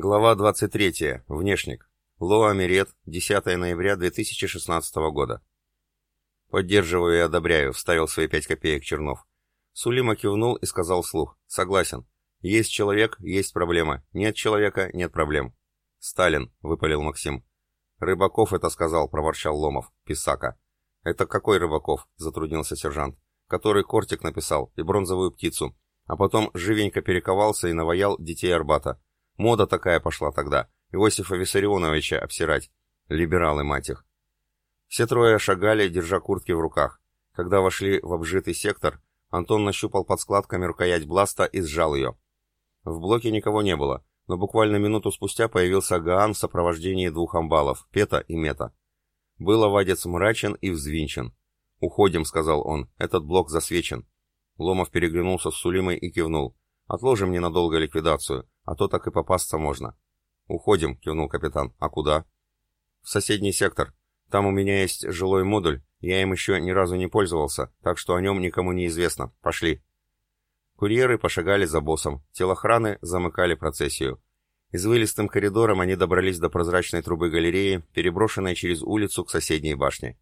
Глава 23. Внешник. Лоа Мирет, 10 ноября 2016 года. «Поддерживаю и одобряю», — вставил свои пять копеек Чернов. Сулима кивнул и сказал вслух. «Согласен. Есть человек, есть проблема. Нет человека, нет проблем». «Сталин», — выпалил Максим. «Рыбаков это сказал», — проворчал Ломов. «Писака». «Это какой Рыбаков?» — затруднился сержант. «Который кортик написал и бронзовую птицу, а потом живенько перековался и наваял детей Арбата». Мода такая пошла тогда. Иосифа Виссарионовича обсирать. Либералы, мать их. Все трое шагали, держа куртки в руках. Когда вошли в обжитый сектор, Антон нащупал под складками рукоять бласта и сжал ее. В блоке никого не было, но буквально минуту спустя появился Гаан в сопровождении двух амбалов, Пета и Мета. Был овадец мрачен и взвинчен. «Уходим», — сказал он, — «этот блок засвечен». Ломов переглянулся с Сулимой и кивнул. «Отложим ненадолго ликвидацию а то так и попасться можно. «Уходим», — кивнул капитан. «А куда?» «В соседний сектор. Там у меня есть жилой модуль, я им еще ни разу не пользовался, так что о нем никому не известно. Пошли». Курьеры пошагали за боссом, телохраны замыкали процессию. Извилистым коридором они добрались до прозрачной трубы галереи, переброшенной через улицу к соседней башне.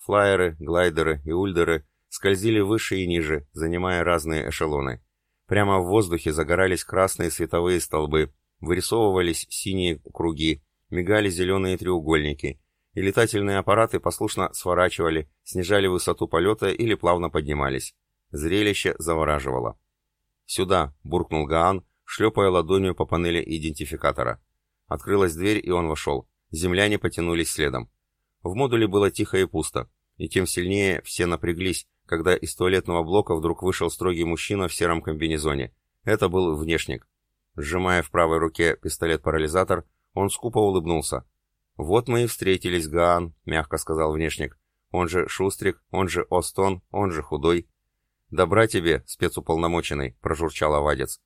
Флайеры, глайдеры и ульдеры скользили выше и ниже, занимая разные эшелоны. Прямо в воздухе загорались красные световые столбы, вырисовывались синие круги, мигали зеленые треугольники, и летательные аппараты послушно сворачивали, снижали высоту полета или плавно поднимались. Зрелище завораживало. «Сюда!» — буркнул Гаан, шлепая ладонью по панели идентификатора. Открылась дверь, и он вошел. Земляне потянулись следом. В модуле было тихо и пусто, и тем сильнее все напряглись, когда из туалетного блока вдруг вышел строгий мужчина в сером комбинезоне. Это был внешник. Сжимая в правой руке пистолет-парализатор, он скупо улыбнулся. «Вот мы и встретились, Гаан», — мягко сказал внешник. «Он же Шустрик, он же Остон, он же Худой». «Добра тебе, спецуполномоченный», — прожурчал Авадец.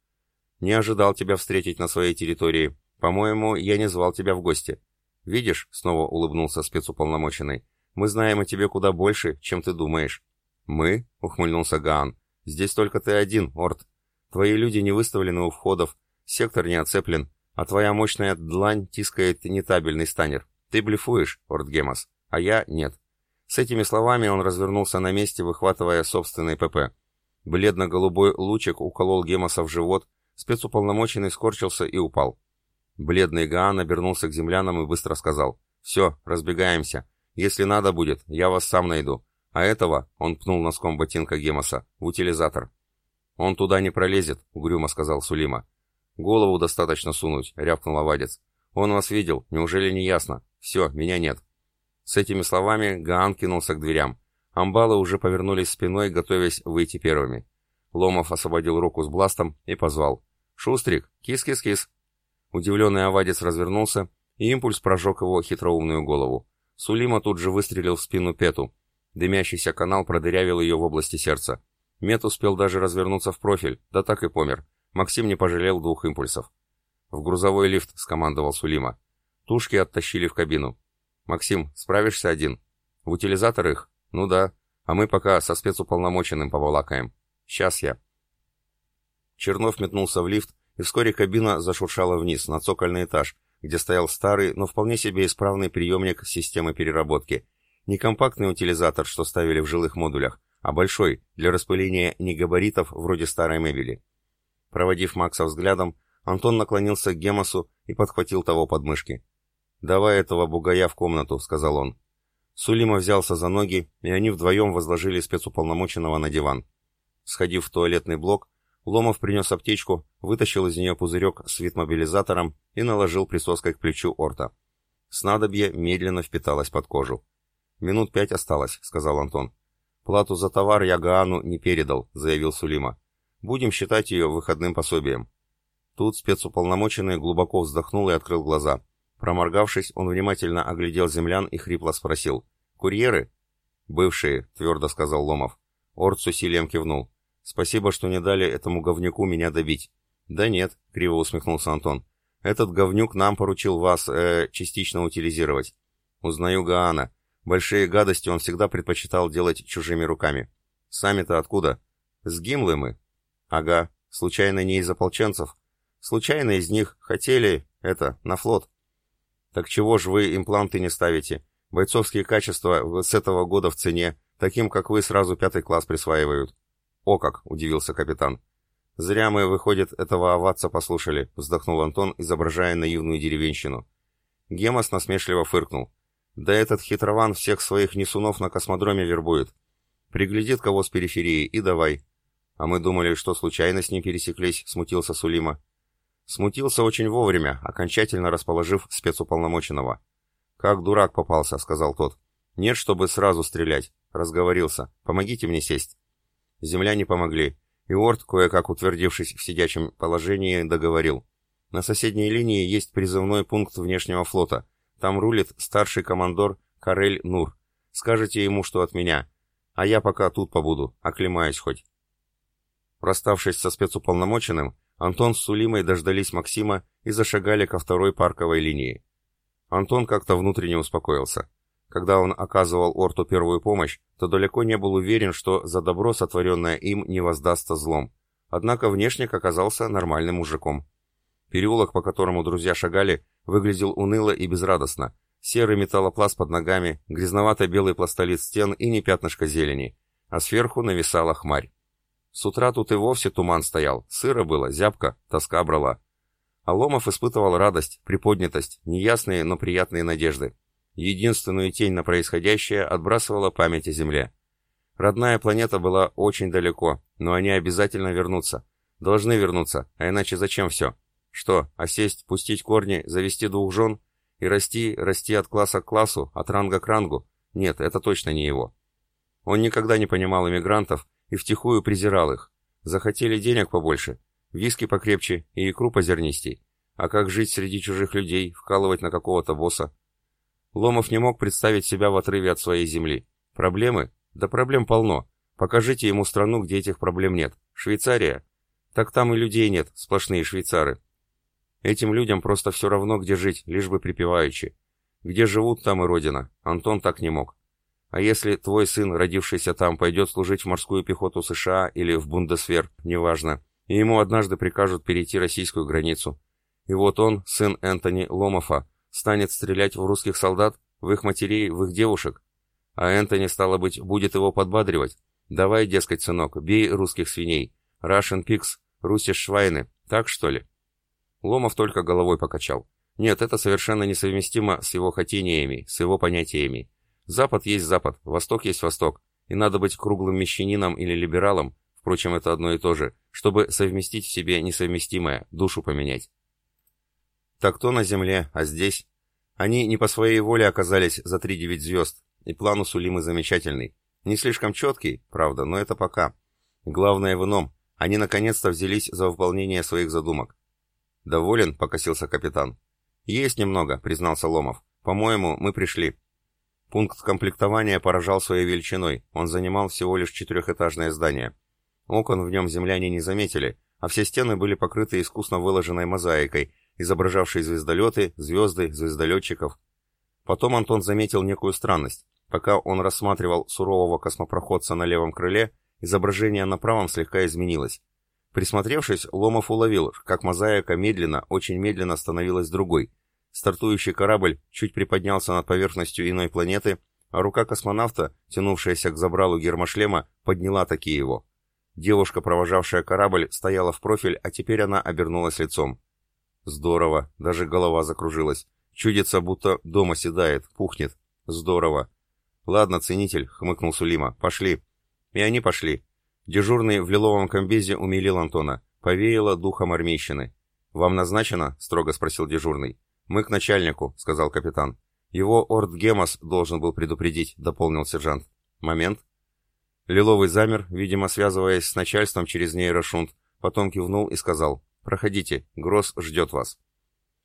«Не ожидал тебя встретить на своей территории. По-моему, я не звал тебя в гости». «Видишь», — снова улыбнулся спецуполномоченный, — «мы знаем о тебе куда больше, чем ты думаешь». «Мы?» — ухмыльнулся Гаан. «Здесь только ты один, Орд. Твои люди не выставлены у входов, сектор не оцеплен, а твоя мощная длань тискает нетабельный станер. Ты блефуешь, Орд Гемос, а я нет». С этими словами он развернулся на месте, выхватывая собственный ПП. Бледно-голубой лучик уколол Гемоса в живот, спецуполномоченный скорчился и упал. Бледный Гаан обернулся к землянам и быстро сказал. «Все, разбегаемся. Если надо будет, я вас сам найду. А этого, он пнул носком ботинка Гемоса, в утилизатор. Он туда не пролезет, угрюмо сказал Сулима. Голову достаточно сунуть, рявкнул Авадец. Он вас видел, неужели не ясно? Все, меня нет. С этими словами Гаан кинулся к дверям. Амбалы уже повернулись спиной, готовясь выйти первыми. Ломов освободил руку с бластом и позвал. «Шустрик! Кис-кис-кис!» Удивленный Авадец развернулся, и импульс прожег его хитроумную голову. Сулима тут же выстрелил в спину Пету, Дымящийся канал продырявил ее в области сердца. Мет успел даже развернуться в профиль, да так и помер. Максим не пожалел двух импульсов. «В грузовой лифт», — скомандовал Сулима. Тушки оттащили в кабину. «Максим, справишься один?» «В утилизатор их?» «Ну да. А мы пока со спецуполномоченным поволакаем. Сейчас я». Чернов метнулся в лифт, и вскоре кабина зашуршала вниз, на цокольный этаж, где стоял старый, но вполне себе исправный приемник системы переработки, не компактный утилизатор, что ставили в жилых модулях, а большой, для распыления негабаритов вроде старой мебели. Проводив Макса взглядом, Антон наклонился к Гемосу и подхватил того подмышки. «Давай этого бугая в комнату», — сказал он. Сулима взялся за ноги, и они вдвоем возложили спецуполномоченного на диван. Сходив в туалетный блок, Ломов принес аптечку, вытащил из нее пузырек с витмобилизатором и наложил присоской к плечу Орта. Снадобье медленно впиталось под кожу. «Минут пять осталось», — сказал Антон. «Плату за товар я Гаану не передал», — заявил Сулима. «Будем считать ее выходным пособием». Тут спецуполномоченный глубоко вздохнул и открыл глаза. Проморгавшись, он внимательно оглядел землян и хрипло спросил. «Курьеры?» «Бывшие», — твердо сказал Ломов. Орд с усилием кивнул. «Спасибо, что не дали этому говнюку меня добить». «Да нет», — криво усмехнулся Антон. «Этот говнюк нам поручил вас, э, частично утилизировать». «Узнаю Гаана. Большие гадости он всегда предпочитал делать чужими руками. Сами-то откуда? С Гимлы мы. Ага, случайно не из ополченцев. Случайно из них хотели, Это, на флот. Так чего ж вы импланты не ставите? Бойцовские качества с этого года в цене, таким, как вы, сразу пятый класс присваивают. О как, удивился капитан. Зря мы, выходит, этого оватца послушали, вздохнул Антон, изображая наивную деревенщину. Гемос насмешливо фыркнул. Да этот хитрован всех своих несунов на космодроме вербует. Приглядит кого с периферии и давай. А мы думали, что случайно с ним пересеклись, смутился Сулима. Смутился очень вовремя, окончательно расположив спецуполномоченного. «Как дурак попался», — сказал тот. «Нет, чтобы сразу стрелять. Разговорился. Помогите мне сесть». Земляне помогли, и Орд, кое-как утвердившись в сидячем положении, договорил. «На соседней линии есть призывной пункт внешнего флота. Там рулит старший командор Карель Нур. Скажите ему, что от меня. А я пока тут побуду, оклемаюсь хоть». Расставшись со спецуполномоченным, Антон с Сулимой дождались Максима и зашагали ко второй парковой линии. Антон как-то внутренне успокоился. Когда он оказывал Орту первую помощь, то далеко не был уверен, что за добро, сотворенное им, не воздастся злом. Однако внешник оказался нормальным мужиком. Переулок, по которому друзья шагали, выглядел уныло и безрадостно. Серый металлопласт под ногами, грязновато-белый пластолит стен и не пятнышко зелени. А сверху нависала хмарь. С утра тут и вовсе туман стоял, сыро было, зябко, тоска брала. А Ломов испытывал радость, приподнятость, неясные, но приятные надежды. Единственную тень на происходящее отбрасывала память о Земле. Родная планета была очень далеко, но они обязательно вернутся. Должны вернуться, а иначе зачем все? Что, осесть, пустить корни, завести двух жен? И расти, расти от класса к классу, от ранга к рангу? Нет, это точно не его. Он никогда не понимал иммигрантов и втихую презирал их. Захотели денег побольше, Виски покрепче и икру позернистей. А как жить среди чужих людей, вкалывать на какого-то босса? Ломов не мог представить себя в отрыве от своей земли. Проблемы? Да проблем полно. Покажите ему страну, где этих проблем нет. Швейцария? Так там и людей нет, сплошные швейцары. Этим людям просто все равно, где жить, лишь бы припеваючи. Где живут, там и родина. Антон так не мог. А если твой сын, родившийся там, пойдет служить в морскую пехоту США или в Бундесвер, неважно, и ему однажды прикажут перейти российскую границу. И вот он, сын Энтони Ломофа, станет стрелять в русских солдат, в их матерей, в их девушек. А Энтони, стало быть, будет его подбадривать. «Давай, дескать, сынок, бей русских свиней. Russian pigs, русишь швайны. Так, что ли?» Ломов только головой покачал. Нет, это совершенно несовместимо с его хотениями, с его понятиями. Запад есть Запад, Восток есть Восток, и надо быть круглым мещанином или либералом, Впрочем, это одно и то же, чтобы совместить в себе несовместимое, душу поменять. Так то на Земле, а здесь? Они не по своей воле оказались за три девять звезд, и план у Сулимы замечательный. Не слишком четкий, правда, но это пока. Главное в ином. Они наконец-то взялись за выполнение своих задумок. «Доволен?» — покосился капитан. «Есть немного», — признался Ломов. «По-моему, мы пришли». Пункт комплектования поражал своей величиной. Он занимал всего лишь четырехэтажное здание. Окон в нем земляне не заметили, а все стены были покрыты искусно выложенной мозаикой, изображавшей звездолеты, звезды, звездолетчиков. Потом Антон заметил некую странность. Пока он рассматривал сурового космопроходца на левом крыле, изображение на правом слегка изменилось. Присмотревшись, Ломов уловил, как мозаика медленно, очень медленно становилась другой. Стартующий корабль чуть приподнялся над поверхностью иной планеты, а рука космонавта, тянувшаяся к забралу гермошлема, подняла таки его. Девушка, провожавшая корабль, стояла в профиль, а теперь она обернулась лицом. Здорово, даже голова закружилась. Чудится, будто дома седает, пухнет. Здорово. Ладно, ценитель, хмыкнул Сулима, пошли. И они пошли. Дежурный в лиловом комбезе умилил Антона. Повеяло духом армейщины. «Вам назначено?» — строго спросил дежурный. «Мы к начальнику», — сказал капитан. «Его Орд Гемос должен был предупредить», — дополнил сержант. «Момент», Лиловый замер, видимо, связываясь с начальством через нейрошунт, потом кивнул и сказал «Проходите, Гросс ждет вас».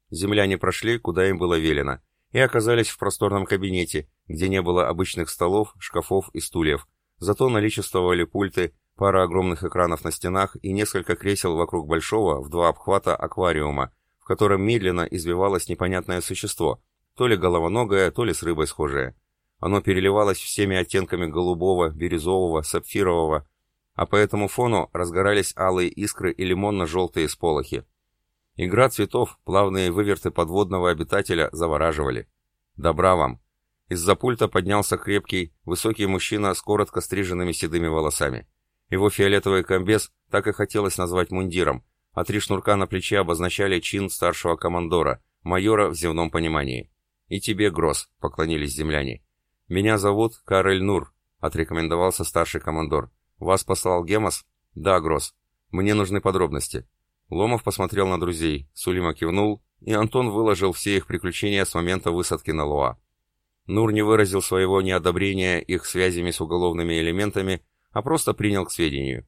Земляне прошли, куда им было велено, и оказались в просторном кабинете, где не было обычных столов, шкафов и стульев. Зато наличествовали пульты, пара огромных экранов на стенах и несколько кресел вокруг большого, в два обхвата, аквариума, в котором медленно извивалось непонятное существо, то ли головоногое, то ли с рыбой схожее. Оно переливалось всеми оттенками голубого, бирюзового, сапфирового, а по этому фону разгорались алые искры и лимонно-желтые сполохи. Игра цветов, плавные выверты подводного обитателя завораживали. Добра вам. Из-за пульта поднялся крепкий, высокий мужчина с коротко стриженными седыми волосами. Его фиолетовый комбез так и хотелось назвать мундиром, а три шнурка на плече обозначали чин старшего командора, майора в земном понимании. «И тебе, Гросс», — поклонились земляне. «Меня зовут Карель Нур», — отрекомендовался старший командор. «Вас послал Гемос?» «Да, Гросс. Мне нужны подробности». Ломов посмотрел на друзей, Сулима кивнул, и Антон выложил все их приключения с момента высадки на Луа. Нур не выразил своего неодобрения их связями с уголовными элементами, а просто принял к сведению.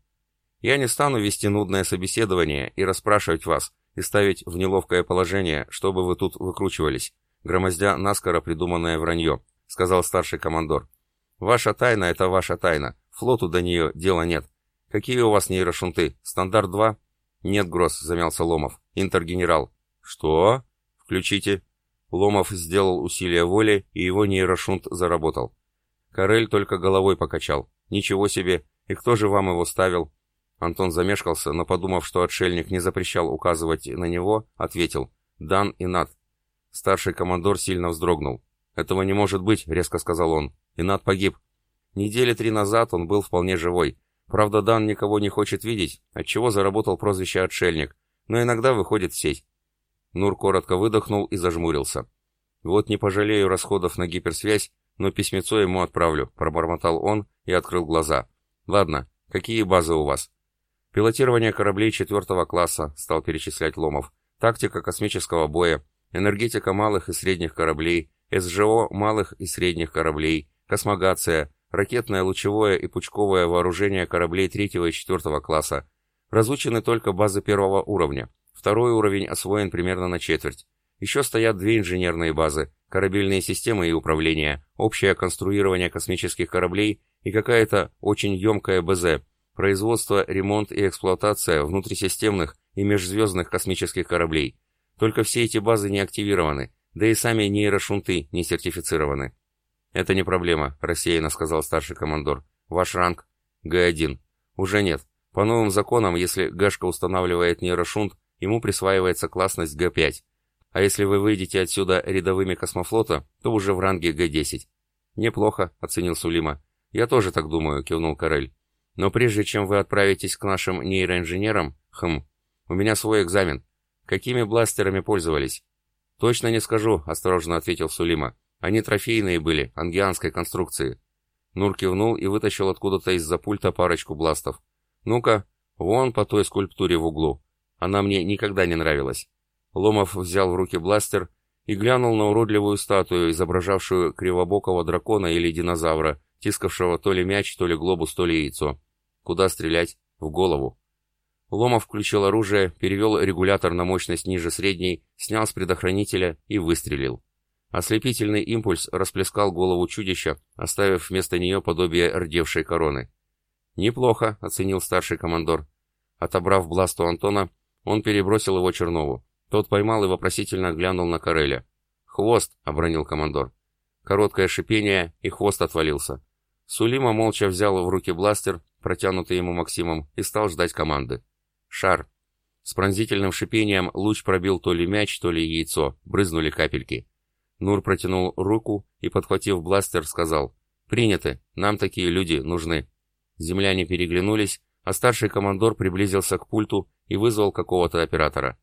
Я не стану вести нудное собеседование и расспрашивать вас, и ставить в неловкое положение, чтобы вы тут выкручивались, громоздя наскоро придуманное вранье, сказал старший командор. Ваша тайна — это ваша тайна, флоту до нее дела нет. Какие у вас нейрошунты? Стандарт 2? Нет, Гросс, замялся Ломов. Интергенерал. Что? Включите. Ломов сделал усилие воли, и его нейрошунт заработал. Карель только головой покачал. Ничего себе, и кто же вам его ставил? Антон замешкался, но подумав, что отшельник не запрещал указывать на него, ответил «Дан и Над». Старший командор сильно вздрогнул. «Этого не может быть», — резко сказал он. «И Над погиб. Недели три назад он был вполне живой. Правда, Дан никого не хочет видеть, отчего заработал прозвище «отшельник», но иногда выходит в сеть». Нур коротко выдохнул и зажмурился. «Вот не пожалею расходов на гиперсвязь, но письмецо ему отправлю», — пробормотал он и открыл глаза. «Ладно, какие базы у вас?» Пилотирование кораблей четвертого класса, стал перечислять Ломов. Тактика космического боя, энергетика малых и средних кораблей, СЖО малых и средних кораблей, космогация, ракетное лучевое и пучковое вооружение кораблей третьего и четвертого класса. Разучены только базы первого уровня. Второй уровень освоен примерно на четверть. Еще стоят две инженерные базы, корабельные системы и управление, общее конструирование космических кораблей и какая-то очень емкая БЗ, производство, ремонт и эксплуатация внутрисистемных и межзвездных космических кораблей. Только все эти базы не активированы, да и сами нейрошунты не сертифицированы. «Это не проблема», — рассеянно сказал старший командор. «Ваш ранг?» «Г1». «Уже нет. По новым законам, если Гэшка устанавливает нейрошунт, ему присваивается классность Г5. А если вы выйдете отсюда рядовыми космофлота, то уже в ранге Г10». «Неплохо», — оценил Сулима. «Я тоже так думаю», — кивнул Карель. Но прежде чем вы отправитесь к нашим нейроинженерам, хм, у меня свой экзамен. Какими бластерами пользовались? Точно не скажу, осторожно ответил Сулима. Они трофейные были, ангианской конструкции. Нур кивнул и вытащил откуда-то из-за пульта парочку бластов. Ну-ка, вон по той скульптуре в углу. Она мне никогда не нравилась. Ломов взял в руки бластер и глянул на уродливую статую, изображавшую кривобокого дракона или динозавра, тискавшего то ли мяч, то ли глобус, то ли яйцо. Куда стрелять? В голову. Ломов включил оружие, перевел регулятор на мощность ниже средней, снял с предохранителя и выстрелил. Ослепительный импульс расплескал голову чудища, оставив вместо нее подобие рдевшей короны. «Неплохо», — оценил старший командор. Отобрав бласт у Антона, он перебросил его Чернову. Тот поймал и вопросительно глянул на Кореля. «Хвост!» — обронил командор. Короткое шипение, и хвост отвалился. Сулима молча взял в руки бластер, протянутый ему Максимом, и стал ждать команды. Шар. С пронзительным шипением луч пробил то ли мяч, то ли яйцо, брызнули капельки. Нур протянул руку и, подхватив бластер, сказал «Приняты, нам такие люди нужны». Земляне переглянулись, а старший командор приблизился к пульту и вызвал какого-то оператора.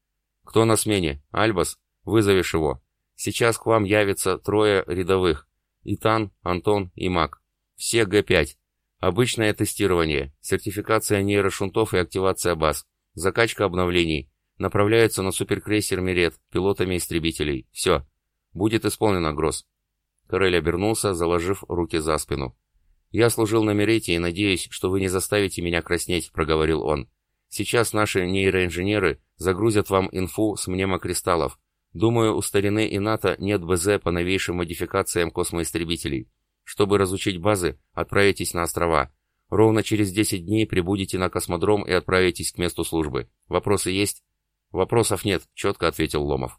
«Кто на смене? Альбас? Вызовешь его. Сейчас к вам явится трое рядовых. Итан, Антон и Мак. Все Г5. Обычное тестирование, сертификация нейрошунтов и активация баз, закачка обновлений. Направляются на суперкрейсер Мирет пилотами истребителей. Все. Будет исполнено, Гросс. Корель обернулся, заложив руки за спину. «Я служил на Мерете и надеюсь, что вы не заставите меня краснеть», — проговорил он. «Сейчас наши нейроинженеры загрузят вам инфу с мнемокристаллов. Думаю, у старины и НАТО нет БЗ по новейшим модификациям космоистребителей. Чтобы разучить базы, отправитесь на острова. Ровно через 10 дней прибудете на космодром и отправитесь к месту службы. Вопросы есть? Вопросов нет, четко ответил Ломов.